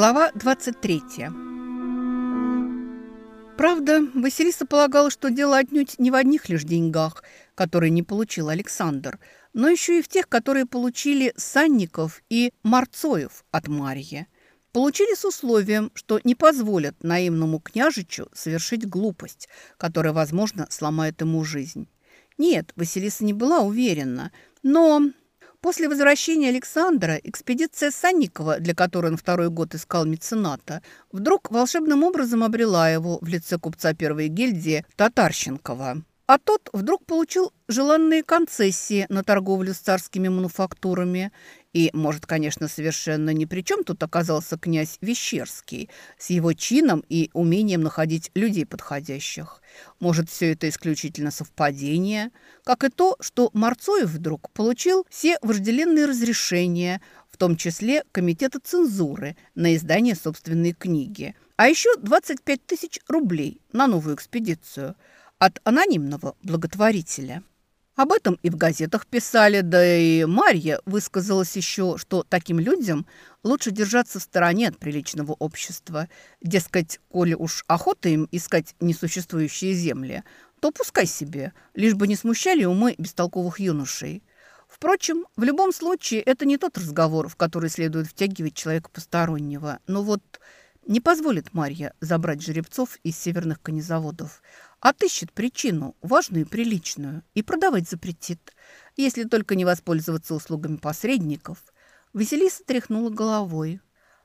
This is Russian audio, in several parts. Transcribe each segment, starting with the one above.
Глава 23. Правда, Василиса полагала, что дело отнюдь не в одних лишь деньгах, которые не получил Александр, но еще и в тех, которые получили Санников и Марцоев от Марьи. Получили с условием, что не позволят наивному княжичу совершить глупость, которая, возможно, сломает ему жизнь. Нет, Василиса не была уверена, но После возвращения Александра экспедиция Санникова, для которой он второй год искал мецената, вдруг волшебным образом обрела его в лице купца первой гильдии Татарщенкова. А тот вдруг получил желанные концессии на торговлю с царскими мануфактурами. И, может, конечно, совершенно ни при чем тут оказался князь Вещерский с его чином и умением находить людей подходящих. Может, все это исключительно совпадение, как и то, что Марцоев вдруг получил все вожделенные разрешения, в том числе комитета цензуры на издание собственной книги, а еще 25 тысяч рублей на новую экспедицию – от анонимного благотворителя. Об этом и в газетах писали, да и Марья высказалась еще, что таким людям лучше держаться в стороне от приличного общества. Дескать, коли уж охота им искать несуществующие земли, то пускай себе, лишь бы не смущали умы бестолковых юношей. Впрочем, в любом случае, это не тот разговор, в который следует втягивать человека постороннего. Но вот не позволит Марья забрать жеребцов из северных конезаводов отыщет причину, важную и приличную, и продавать запретит, если только не воспользоваться услугами посредников. Василиса тряхнула головой.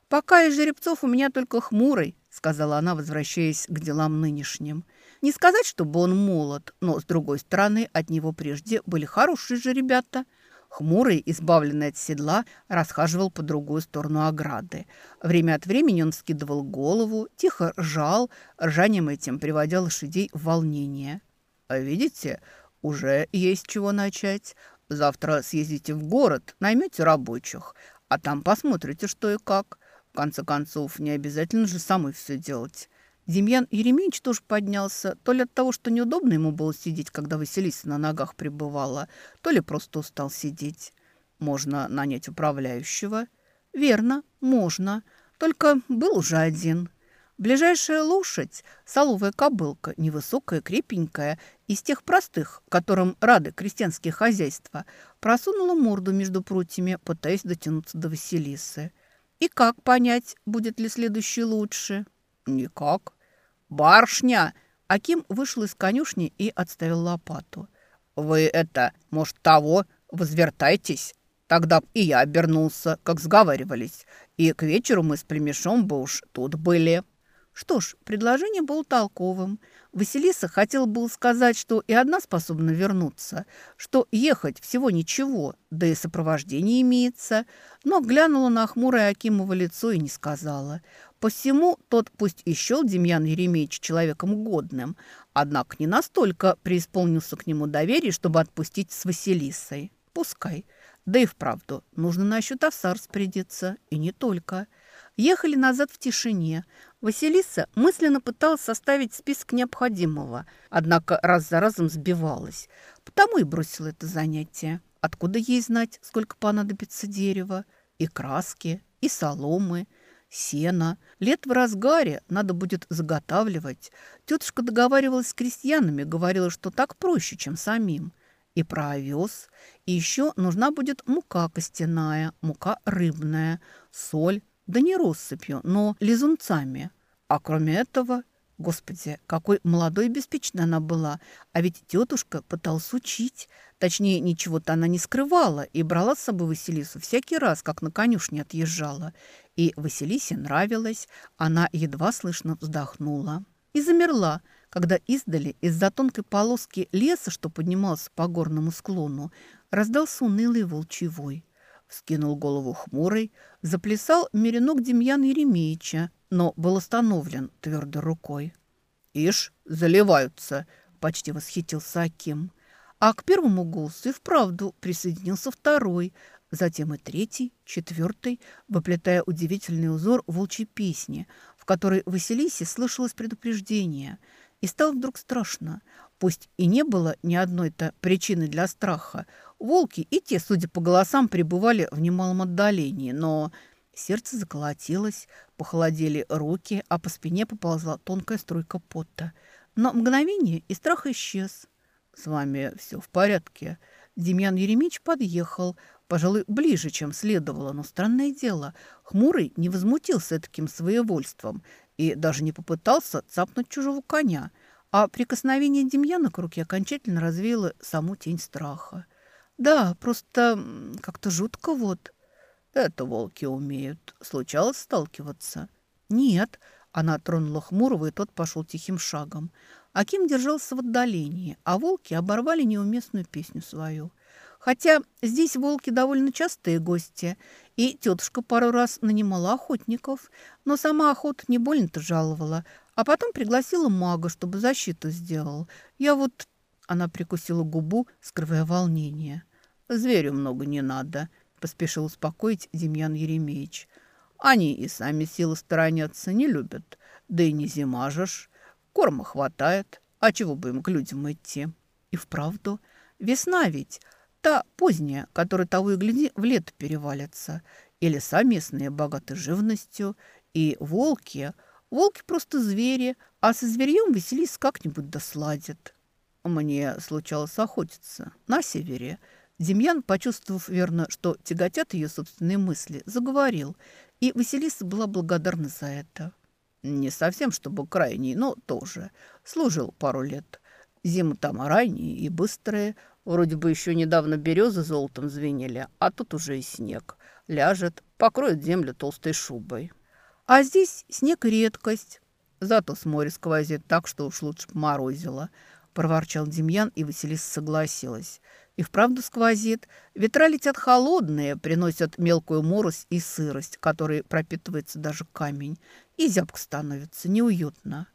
«Пока из жеребцов у меня только хмурый», — сказала она, возвращаясь к делам нынешним. «Не сказать, чтобы он молод, но, с другой стороны, от него прежде были хорошие же ребята». Хмурый, избавленный от седла, расхаживал по другую сторону ограды. Время от времени он скидывал голову, тихо ржал, ржанием этим приводя лошадей в волнение. «А видите, уже есть чего начать. Завтра съездите в город, наймете рабочих, а там посмотрите, что и как. В конце концов, не обязательно же самой все делать». Демьян Еремеевич тоже поднялся, то ли от того, что неудобно ему было сидеть, когда Василиса на ногах пребывала, то ли просто устал сидеть. Можно нанять управляющего. Верно, можно. Только был уже один. Ближайшая лошадь, соловая кобылка, невысокая, крепенькая, из тех простых, которым рады крестьянские хозяйства, просунула морду между прутьями, пытаясь дотянуться до Василисы. И как понять, будет ли следующий лучше? Никак. «Барышня!» Аким вышел из конюшни и отставил лопату. «Вы это, может, того, возвертайтесь?» Тогда и я обернулся, как сговаривались. И к вечеру мы с племешом бы уж тут были. Что ж, предложение было толковым. Василиса хотела было сказать, что и одна способна вернуться, что ехать всего ничего, да и сопровождение имеется, но глянула на хмурое Акимово лицо и не сказала. Посему тот пусть и счел Демьян Еремеевич человеком годным, однако не настолько преисполнился к нему доверие, чтобы отпустить с Василисой. Пускай. Да и вправду, нужно насчет овса распорядиться, и не только. Ехали назад в тишине. Василиса мысленно пыталась составить список необходимого, однако раз за разом сбивалась. Потому и бросила это занятие. Откуда ей знать, сколько понадобится дерева, и краски, и соломы, сена. Лет в разгаре надо будет заготавливать. Тетушка договаривалась с крестьянами, говорила, что так проще, чем самим. И про овес. И еще нужна будет мука костяная, мука рыбная, соль, да не россыпью, но лизунцами. А кроме этого Господи, какой молодой и беспечной она была. А ведь тетушка пыталась учить. Точнее, ничего-то она не скрывала и брала с собой Василису всякий раз, как на конюшне отъезжала. И Василисе нравилось. Она едва слышно вздохнула. И замерла, когда издали из-за тонкой полоски леса, что поднимался по горному склону, раздался унылый вой. Вскинул голову хмурый, заплясал меренок Демьяна Еремеевича, но был остановлен твердой рукой. «Ишь, заливаются!» – почти восхитился Аким. А к первому голосу и вправду присоединился второй, затем и третий, четвертый, выплетая удивительный узор волчьей песни, в которой Василисе слышалось предупреждение. И стало вдруг страшно. Пусть и не было ни одной-то причины для страха. Волки и те, судя по голосам, пребывали в немалом отдалении, но Сердце заколотилось, похолодели руки, а по спине поползла тонкая струйка пота. Но мгновение и страх исчез. «С вами все в порядке?» Демьян Еремич подъехал, пожалуй, ближе, чем следовало, но странное дело, Хмурый не возмутился таким своевольством и даже не попытался цапнуть чужого коня, а прикосновение Демьяна к руке окончательно развеяло саму тень страха. «Да, просто как-то жутко вот». «Это волки умеют. Случалось сталкиваться?» «Нет». Она тронула Хмурого, и тот пошел тихим шагом. Аким держался в отдалении, а волки оборвали неуместную песню свою. Хотя здесь волки довольно частые гости, и тетушка пару раз нанимала охотников, но сама охота не больно-то жаловала, а потом пригласила мага, чтобы защиту сделал. Я вот... Она прикусила губу, скрывая волнение. «Зверю много не надо», – поспешил успокоить Демьян Еремеевич. «Они и сами силы сторонятся, не любят. Да и не зимажешь. Корма хватает. А чего бы им к людям идти?» «И вправду. Весна ведь. Та поздняя, которая того и гляди в лето перевалится. И леса местные богаты живностью. И волки. Волки просто звери, а со зверьем Василис как-нибудь досладит». «Мне случалось охотиться на севере». Демьян, почувствовав верно, что тяготят ее собственные мысли, заговорил, и Василиса была благодарна за это. Не совсем, чтобы крайний, но тоже. Служил пару лет. Зимы там ранние и быстрые. Вроде бы еще недавно березы золотом звенели, а тут уже и снег. Ляжет, покроет землю толстой шубой. А здесь снег редкость. Зато с моря сквозит так, что уж лучше морозило. Проворчал Демьян, и Василиса согласилась. И вправду сквозит. Ветра летят холодные, приносят мелкую морось и сырость, которой пропитывается даже камень. И зябко становится, неуютно.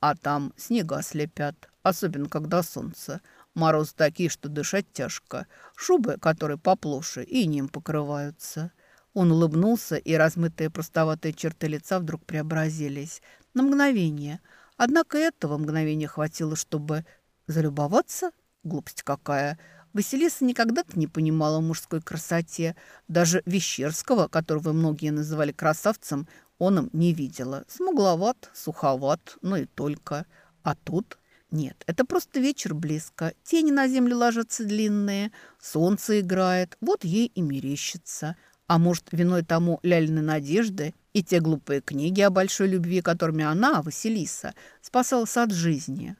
А там снега слепят, особенно когда солнце. Мороз такие, что дышать тяжко. Шубы, которые поплоше, и ним покрываются. Он улыбнулся, и размытые простоватые черты лица вдруг преобразились. На мгновение. Однако этого мгновения хватило, чтобы залюбоваться. Глупость какая! Василиса никогда-то не понимала мужской красоте. Даже Вещерского, которого многие называли красавцем, он им не видела. Смугловат, суховат, но и только. А тут... Нет, это просто вечер близко. Тени на землю ложатся длинные, солнце играет, вот ей и мерещится. А может, виной тому ляльны надежды и те глупые книги о большой любви, которыми она, Василиса, спасалась от жизни.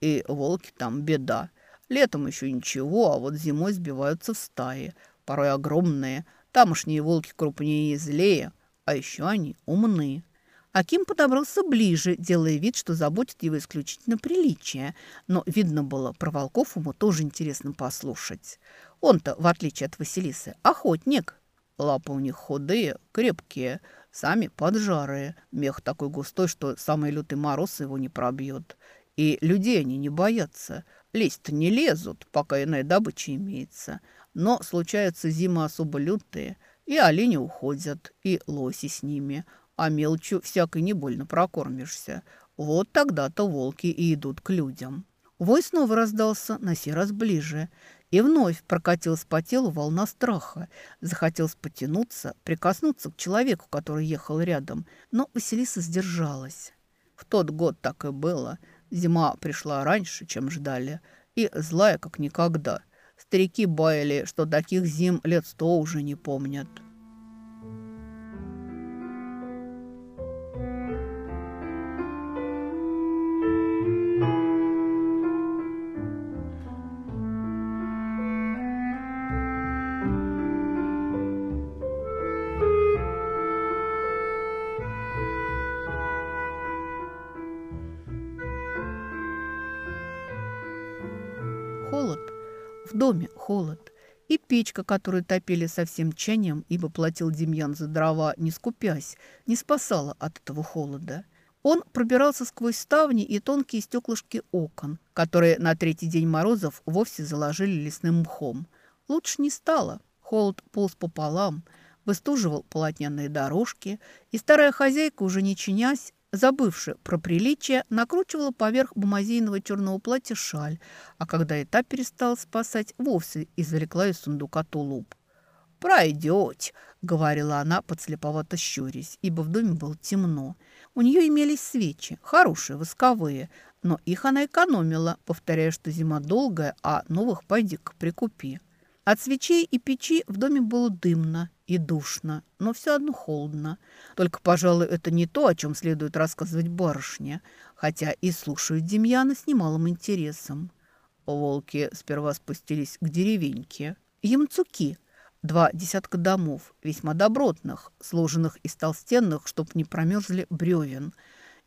И волки там беда. Летом еще ничего, а вот зимой сбиваются в стаи, порой огромные. Тамошние волки крупнее и злее, а еще они умные. Аким подобрался ближе, делая вид, что заботит его исключительно приличие. Но видно было, про волков ему тоже интересно послушать. Он-то, в отличие от Василисы, охотник. Лапы у них худые, крепкие, сами поджарые. Мех такой густой, что самый лютый мороз его не пробьет. И людей они не боятся. Лезть-то не лезут, пока иная добыча имеется. Но случаются зимы особо лютые, и олени уходят, и лоси с ними, а мелочью всякой не больно прокормишься. Вот тогда-то волки и идут к людям. Вой снова раздался, на сей раз ближе, и вновь прокатилась по телу волна страха. Захотелось потянуться, прикоснуться к человеку, который ехал рядом, но Василиса сдержалась. В тот год так и было – Зима пришла раньше, чем ждали, и злая, как никогда. Старики баяли, что таких зим лет сто уже не помнят. Доме холод. И печка, которую топили со всем ибо платил Демьян за дрова, не скупясь, не спасала от этого холода. Он пробирался сквозь ставни и тонкие стеклышки окон, которые на третий день морозов вовсе заложили лесным мхом. Лучше не стало. Холод полз пополам, выстуживал полотняные дорожки, и старая хозяйка, уже не чинясь, забывши про приличие, накручивала поверх бумазейного черного платья шаль, а когда и та перестала спасать, вовсе извлекла из сундука тулуп. «Пройдете», — говорила она, подслеповато щурясь, ибо в доме было темно. У нее имелись свечи, хорошие, восковые, но их она экономила, повторяя, что зима долгая, а новых пойди-ка прикупи. От свечей и печи в доме было дымно и душно, но все одно холодно. Только, пожалуй, это не то, о чем следует рассказывать барышне, хотя и слушают Демьяна с немалым интересом. Волки сперва спустились к деревеньке. Ямцуки – два десятка домов, весьма добротных, сложенных из толстенных, чтоб не промерзли бревен,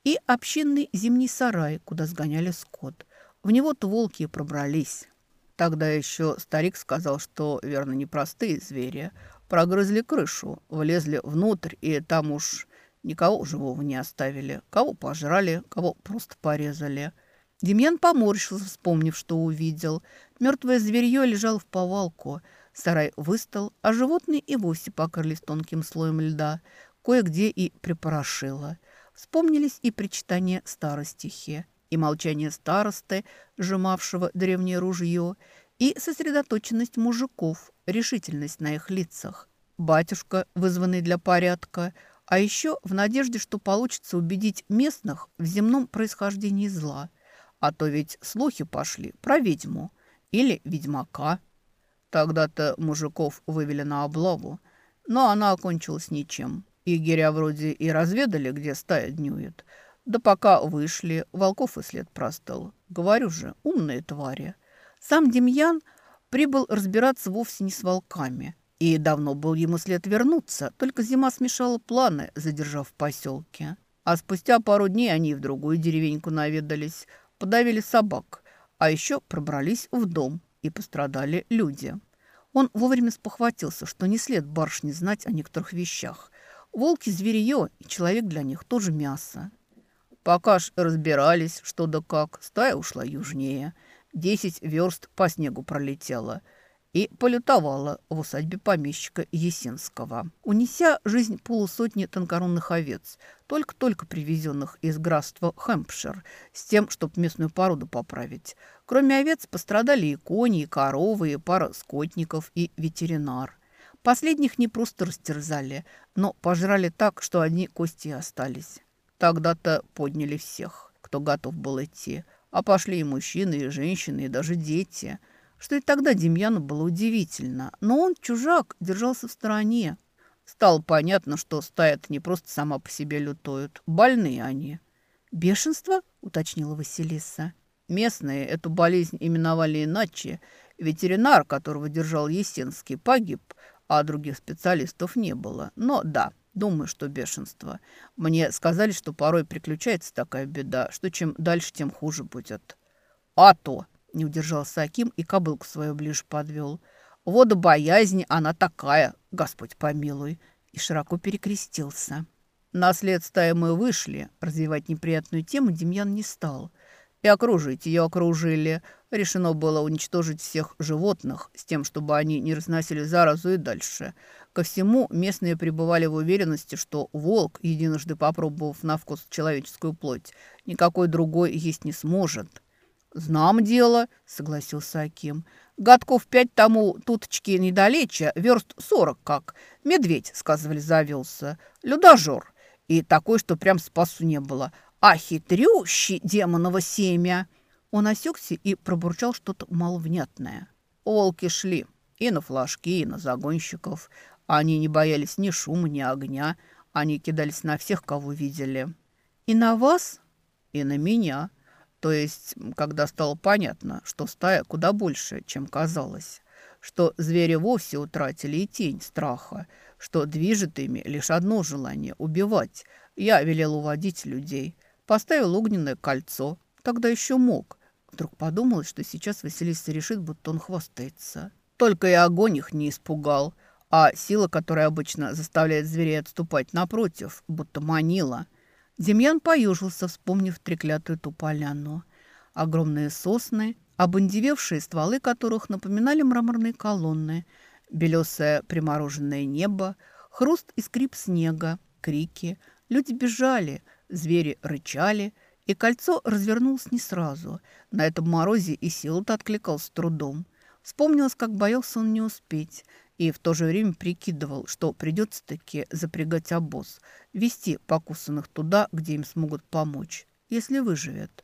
и общинный зимний сарай, куда сгоняли скот. В него-то волки и пробрались. Тогда еще старик сказал, что, верно, непростые звери. Прогрызли крышу, влезли внутрь, и там уж никого живого не оставили. Кого пожрали, кого просто порезали. Демьян поморщился, вспомнив, что увидел. Мертвое зверье лежало в повалку. Сарай выстал, а животные и вовсе покрылись тонким слоем льда. Кое-где и припорошило. Вспомнились и причитания старостихи и молчание старосты, сжимавшего древнее ружье, и сосредоточенность мужиков, решительность на их лицах. Батюшка, вызванный для порядка, а еще в надежде, что получится убедить местных в земном происхождении зла. А то ведь слухи пошли про ведьму или ведьмака. Тогда-то мужиков вывели на облаву, но она окончилась ничем. Игоря вроде и разведали, где стая днюет – да пока вышли, волков и след простыл. Говорю же, умные твари. Сам Демьян прибыл разбираться вовсе не с волками. И давно был ему след вернуться, только зима смешала планы, задержав в поселке. А спустя пару дней они в другую деревеньку наведались, подавили собак, а еще пробрались в дом, и пострадали люди. Он вовремя спохватился, что не след барышни знать о некоторых вещах. Волки – зверье, и человек для них тоже мясо. Пока ж разбирались, что да как, стая ушла южнее. Десять верст по снегу пролетела и полютовала в усадьбе помещика Есинского, унеся жизнь полусотни тонкорунных овец, только-только привезенных из графства Хэмпшир, с тем, чтобы местную породу поправить. Кроме овец пострадали и кони, и коровы, и пара скотников, и ветеринар. Последних не просто растерзали, но пожрали так, что одни кости остались. Тогда-то подняли всех, кто готов был идти. А пошли и мужчины, и женщины, и даже дети. Что и тогда Демьяну было удивительно. Но он, чужак, держался в стороне. Стало понятно, что стая не просто сама по себе лютуют. Больные они. «Бешенство?» – уточнила Василиса. Местные эту болезнь именовали иначе. Ветеринар, которого держал Есенский, погиб, а других специалистов не было. Но да, Думаю, что бешенство. Мне сказали, что порой приключается такая беда, что чем дальше, тем хуже будет. А то, не удержался Аким и кобылку свою ближе подвел. Вода боязни, она такая, Господь помилуй. И широко перекрестился. На след стаи мы вышли. Развивать неприятную тему Демьян не стал. И окружить ее окружили. Решено было уничтожить всех животных, с тем, чтобы они не разносили заразу и дальше. Ко всему, местные пребывали в уверенности, что волк, единожды попробовав на вкус человеческую плоть, никакой другой есть не сможет. «Знам дело», — согласился Аким. «Годков пять тому туточки недалече, верст сорок как. Медведь, — сказывали, — завелся. Людожор. И такой, что прям спасу не было. А хитрющий демоново семя!» Он осекся и пробурчал что-то маловнятное. Волки шли и на флажки, и на загонщиков. Они не боялись ни шума, ни огня. Они кидались на всех, кого видели. И на вас? И на меня. То есть, когда стало понятно, что стая куда больше, чем казалось. Что звери вовсе утратили и тень страха. Что движет ими лишь одно желание – убивать. Я велел уводить людей. Поставил огненное кольцо. Тогда еще мог. Вдруг подумалось, что сейчас Василиса решит, будто он хвастается. Только и огонь их не испугал – а сила, которая обычно заставляет зверей отступать напротив, будто манила. Демьян поюжился, вспомнив треклятую ту поляну. Огромные сосны, обындевевшие стволы которых напоминали мраморные колонны, белесое примороженное небо, хруст и скрип снега, крики. Люди бежали, звери рычали, и кольцо развернулось не сразу. На этом морозе и сила-то откликался с трудом. Вспомнилось, как боялся он не успеть – и в то же время прикидывал, что придется-таки запрягать обоз, вести покусанных туда, где им смогут помочь, если выживет.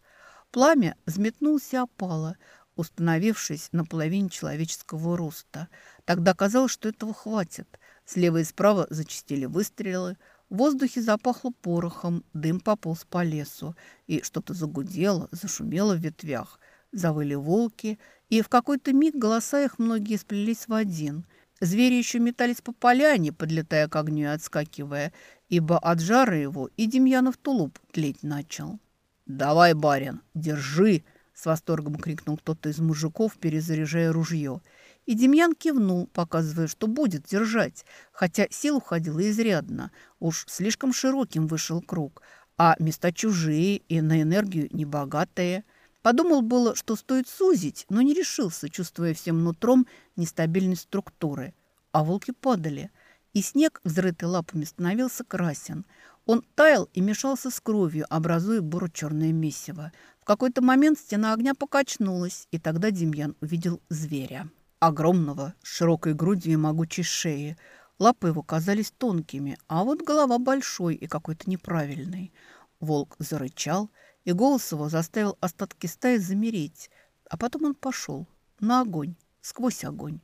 Пламя взметнулось и опало, установившись на половине человеческого роста. Тогда казалось, что этого хватит. Слева и справа зачистили выстрелы, в воздухе запахло порохом, дым пополз по лесу, и что-то загудело, зашумело в ветвях. Завыли волки, и в какой-то миг голоса их многие сплелись в один. Звери еще метались по поляне, подлетая к огню и отскакивая, ибо от жара его и Демьянов тулуп тлеть начал. «Давай, барин, держи!» – с восторгом крикнул кто-то из мужиков, перезаряжая ружье. И Демьян кивнул, показывая, что будет держать, хотя сил уходило изрядно. Уж слишком широким вышел круг, а места чужие и на энергию небогатые. Подумал было, что стоит сузить, но не решился, чувствуя всем нутром нестабильность структуры. А волки падали, и снег, взрытый лапами, становился красен. Он таял и мешался с кровью, образуя буро-черное месиво. В какой-то момент стена огня покачнулась, и тогда Демьян увидел зверя огромного, с широкой грудью и могучей шеей. Лапы его казались тонкими, а вот голова большой и какой-то неправильный. Волк зарычал, и голос его заставил остатки стаи замереть. А потом он пошел на огонь, сквозь огонь,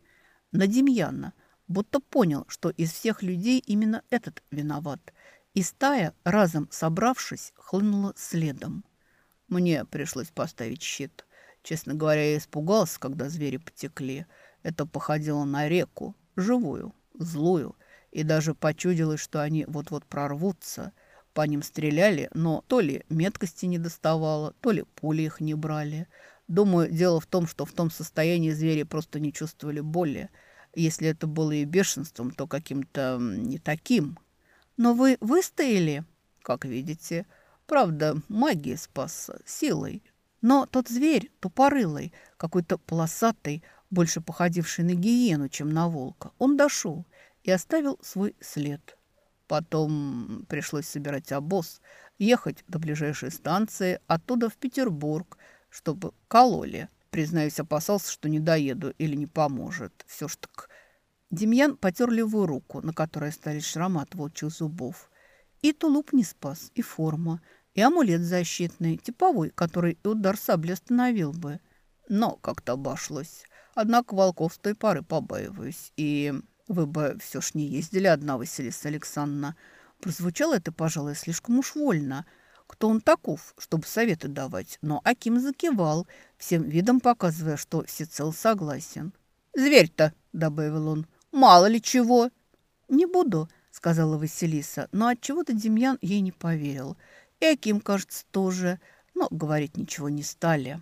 на Демьяна, будто понял, что из всех людей именно этот виноват. И стая, разом собравшись, хлынула следом. Мне пришлось поставить щит. Честно говоря, я испугался, когда звери потекли – это походило на реку, живую, злую, и даже почудилось, что они вот-вот прорвутся. По ним стреляли, но то ли меткости не доставало, то ли пули их не брали. Думаю, дело в том, что в том состоянии звери просто не чувствовали боли. Если это было и бешенством, то каким-то не таким. Но вы выстояли, как видите. Правда, магия спасся, силой. Но тот зверь тупорылый, какой-то полосатый, больше походивший на гиену, чем на волка, он дошел и оставил свой след. Потом пришлось собирать обоз, ехать до ближайшей станции, оттуда в Петербург, чтобы кололи. Признаюсь, опасался, что не доеду или не поможет. Все ж так... Демьян потер левую руку, на которой остались шрамы от волчьих зубов. И тулуп не спас, и форма, и амулет защитный, типовой, который и удар сабли остановил бы. Но как-то обошлось. Однако волков с той поры побаиваюсь. И вы бы все ж не ездили одна, Василиса Александровна. Прозвучало это, пожалуй, слишком уж вольно. Кто он таков, чтобы советы давать? Но Аким закивал, всем видом показывая, что всецел согласен. «Зверь-то», — добавил он, — «мало ли чего». «Не буду», — сказала Василиса, но отчего-то Демьян ей не поверил. И Аким, кажется, тоже, но говорить ничего не стали.